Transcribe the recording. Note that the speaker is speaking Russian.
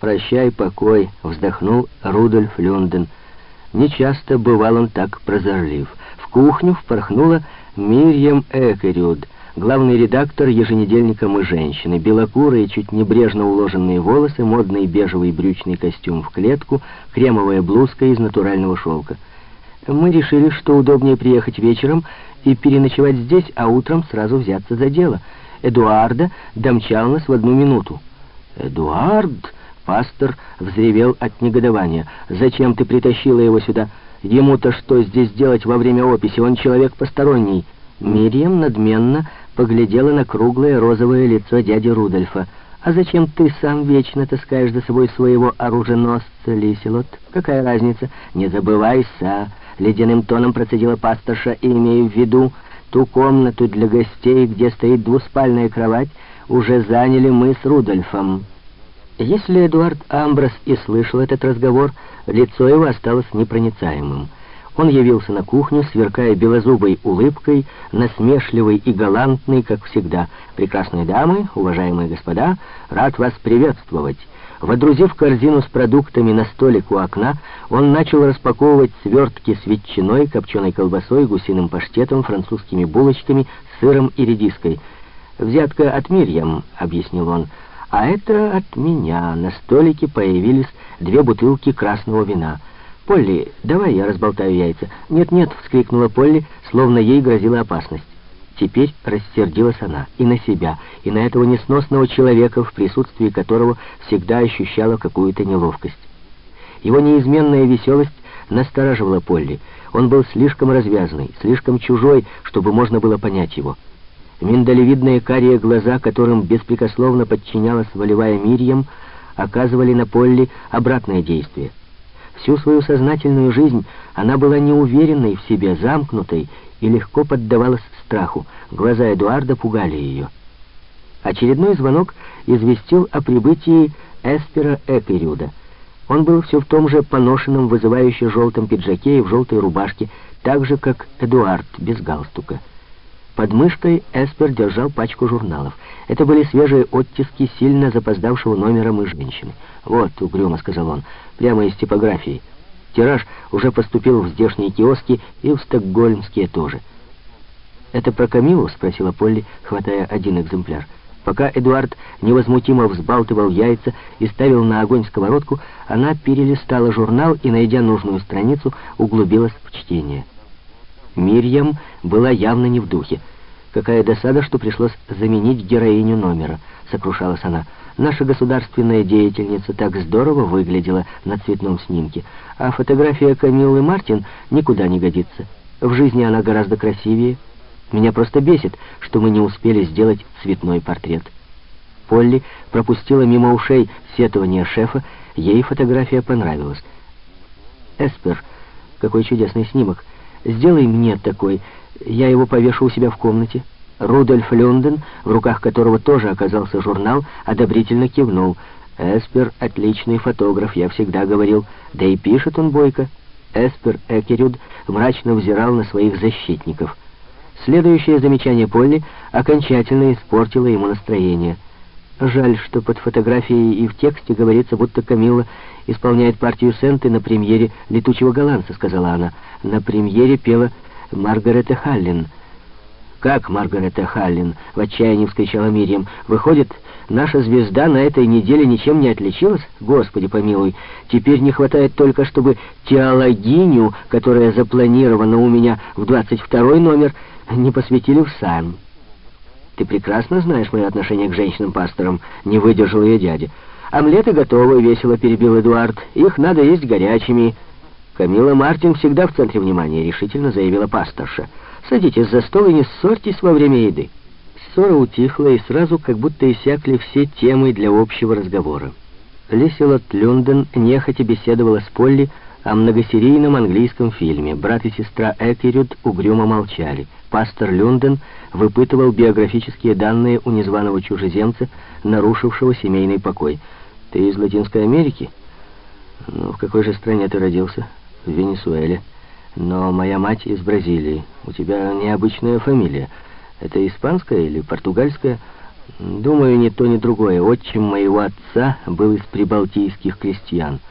«Прощай, покой», — вздохнул Рудольф Люнден. Нечасто бывал он так прозорлив. В кухню впорхнула Мирьям Экерюд, главный редактор еженедельника «Мы женщины». Белокурые, чуть небрежно уложенные волосы, модный бежевый брючный костюм в клетку, кремовая блузка из натурального шелка. Мы решили, что удобнее приехать вечером и переночевать здесь, а утром сразу взяться за дело. Эдуарда домчал нас в одну минуту. «Эдуард!» Пастор взревел от негодования. «Зачем ты притащила его сюда? Ему-то что здесь делать во время описи? Он человек посторонний». Мирьям надменно поглядела на круглое розовое лицо дяди Рудольфа. «А зачем ты сам вечно таскаешь за собой своего оруженосца, Лиселот? Какая разница? Не забывайся!» Ледяным тоном процедила пасторша, имея в виду ту комнату для гостей, где стоит двуспальная кровать, уже заняли мы с Рудольфом. Если Эдуард Амброс и слышал этот разговор, лицо его осталось непроницаемым. Он явился на кухню, сверкая белозубой улыбкой, насмешливой и галантной, как всегда. «Прекрасные дамы, уважаемые господа, рад вас приветствовать». Водрузив корзину с продуктами на столик у окна, он начал распаковывать свертки с ветчиной, копченой колбасой, гусиным паштетом, французскими булочками, сыром и редиской. «Взятка от Мирьям», — объяснил он, — а это от меня. На столике появились две бутылки красного вина. «Полли, давай я разболтаю яйца». «Нет-нет», — вскрикнула Полли, словно ей грозила опасность. Теперь рассердилась она и на себя, и на этого несносного человека, в присутствии которого всегда ощущала какую-то неловкость. Его неизменная веселость настораживала Полли. Он был слишком развязный, слишком чужой, чтобы можно было понять его. Миндалевидные карие глаза, которым беспрекословно подчинялась волевая Мирьям, оказывали на Полли обратное действие. Всю свою сознательную жизнь она была неуверенной в себе, замкнутой и легко поддавалась страху. Глаза Эдуарда пугали ее. Очередной звонок известил о прибытии Эспера Эперюда. Он был все в том же поношенном, вызывающе желтом пиджаке и в желтой рубашке, так же, как Эдуард, без галстука. Под мышкой Эспер держал пачку журналов. Это были свежие оттиски сильно запоздавшего номера «Мы женщины». «Вот», — угрюмо сказал он, — «прямо из типографии. Тираж уже поступил в здешние киоски и в стокгольмские тоже». «Это про Камилу?» — спросила Полли, хватая один экземпляр. Пока Эдуард невозмутимо взбалтывал яйца и ставил на огонь сковородку, она перелистала журнал и, найдя нужную страницу, углубилась в чтение. Мирьям была явно не в духе. «Какая досада, что пришлось заменить героиню номера», — сокрушалась она. «Наша государственная деятельница так здорово выглядела на цветном снимке, а фотография Камиллы Мартин никуда не годится. В жизни она гораздо красивее. Меня просто бесит, что мы не успели сделать цветной портрет». Полли пропустила мимо ушей сетование шефа, ей фотография понравилась. «Эспер, какой чудесный снимок!» Сделай мне такой. Я его повешу у себя в комнате». Рудольф Люнден, в руках которого тоже оказался журнал, одобрительно кивнул. «Эспер — отличный фотограф, я всегда говорил. Да и пишет он бойко». Эспер Экерюд мрачно взирал на своих защитников. Следующее замечание Полли окончательно испортило ему настроение. Жаль, что под фотографией и в тексте говорится, будто Камилла исполняет партию Сенты на премьере «Летучего голландца», — сказала она. На премьере пела Маргарета Халлин. «Как Маргарета Халлин?» — в отчаянии вскричала Мирьям. «Выходит, наша звезда на этой неделе ничем не отличилась? Господи помилуй, теперь не хватает только, чтобы теологиню, которая запланирована у меня в 22 номер, не посвятили в сан». «Ты прекрасно знаешь мое отношение к женщинам-пасторам», — не выдержал ее дядя. «Омлеты готовы», — весело перебил Эдуард. «Их надо есть горячими». «Камила Мартин всегда в центре внимания», — решительно заявила пасторша. «Садитесь за стол и не ссорьтесь во время еды». Ссора утихла, и сразу как будто иссякли все темы для общего разговора. Леселот Люнден нехотя беседовала с Полли о многосерийном английском фильме. Брат и сестра Экерюд угрюмо молчали. Пастор Люнден выпытывал биографические данные у незваного чужеземца, нарушившего семейный покой. «Ты из Латинской Америки?» «Ну, в какой же стране ты родился?» «В Венесуэле. Но моя мать из Бразилии. У тебя необычная фамилия. Это испанская или португальская?» Думаю, ни то, ни другое. Отчим моего отца был из прибалтийских крестьян —